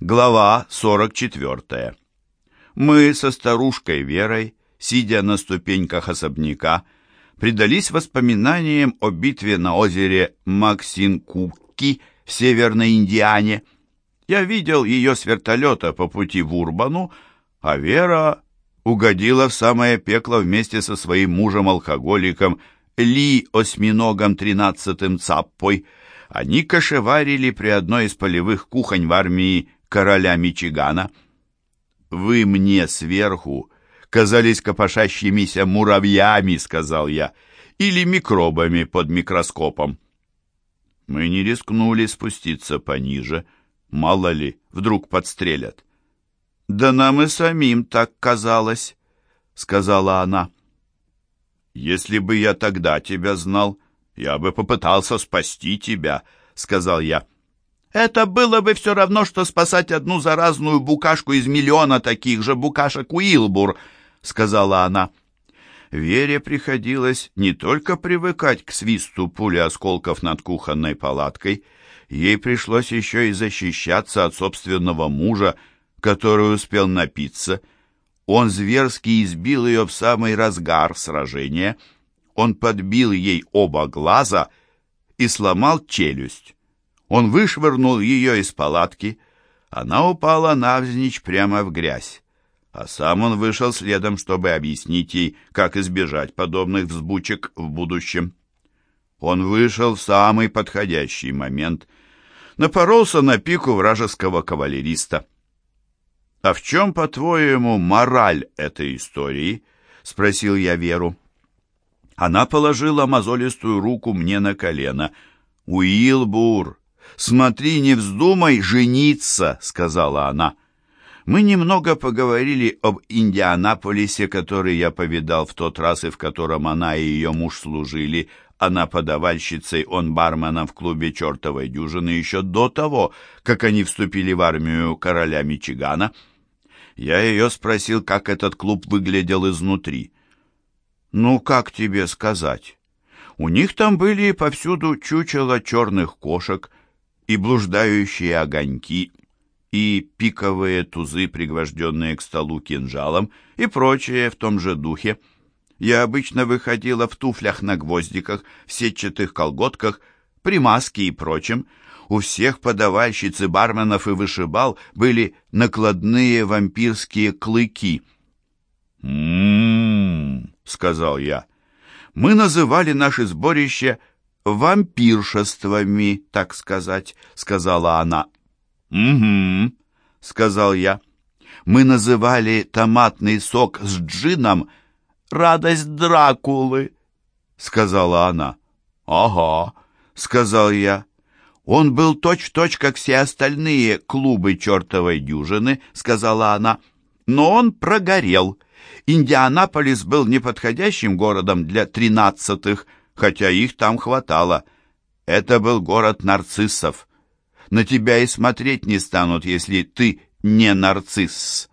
Глава 44. Мы со старушкой Верой, сидя на ступеньках особняка, предались воспоминаниям о битве на озере Максинкуки в Северной Индиане. Я видел ее с вертолета по пути в Урбану, а Вера угодила в самое пекло вместе со своим мужем-алкоголиком Ли Осьминогом тринадцатым Цаппой. Они кошеварили при одной из полевых кухонь в армии короля Мичигана. «Вы мне сверху казались копошащимися муравьями», — сказал я, «или микробами под микроскопом». Мы не рискнули спуститься пониже, мало ли, вдруг подстрелят. «Да нам и самим так казалось», — сказала она. «Если бы я тогда тебя знал, я бы попытался спасти тебя», — сказал я. Это было бы все равно, что спасать одну заразную букашку из миллиона таких же букашек Уилбур, сказала она. Вере приходилось не только привыкать к свисту пули осколков над кухонной палаткой, ей пришлось еще и защищаться от собственного мужа, который успел напиться. Он зверски избил ее в самый разгар сражения. Он подбил ей оба глаза и сломал челюсть. Он вышвырнул ее из палатки. Она упала навзничь прямо в грязь. А сам он вышел следом, чтобы объяснить ей, как избежать подобных взбучек в будущем. Он вышел в самый подходящий момент. Напоролся на пику вражеского кавалериста. «А в чем, по-твоему, мораль этой истории?» — спросил я Веру. Она положила мозолистую руку мне на колено. «Уилбур, «Смотри, не вздумай жениться», — сказала она. Мы немного поговорили об Индианаполисе, который я повидал в тот раз и в котором она и ее муж служили. Она подавальщицей, он барменом в клубе «Чертовой дюжины» еще до того, как они вступили в армию короля Мичигана. Я ее спросил, как этот клуб выглядел изнутри. «Ну, как тебе сказать?» У них там были повсюду чучела черных кошек, и блуждающие огоньки, и пиковые тузы, пригвожденные к столу кинжалом, и прочее в том же духе. Я обычно выходила в туфлях на гвоздиках, в сетчатых колготках, при маске и прочем. У всех подавальщиц и барменов и вышибал были накладные вампирские клыки. «М-м-м», сказал я. Мы называли наше сборище вампиршествами, так сказать», — сказала она. «Угу», — сказал я. «Мы называли томатный сок с джином «Радость Дракулы», — сказала она. «Ага», — сказал я. «Он был точь-в-точь, -точь, как все остальные клубы чертовой дюжины», — сказала она. «Но он прогорел. Индианаполис был неподходящим городом для тринадцатых, хотя их там хватало. Это был город нарциссов. На тебя и смотреть не станут, если ты не нарцисс.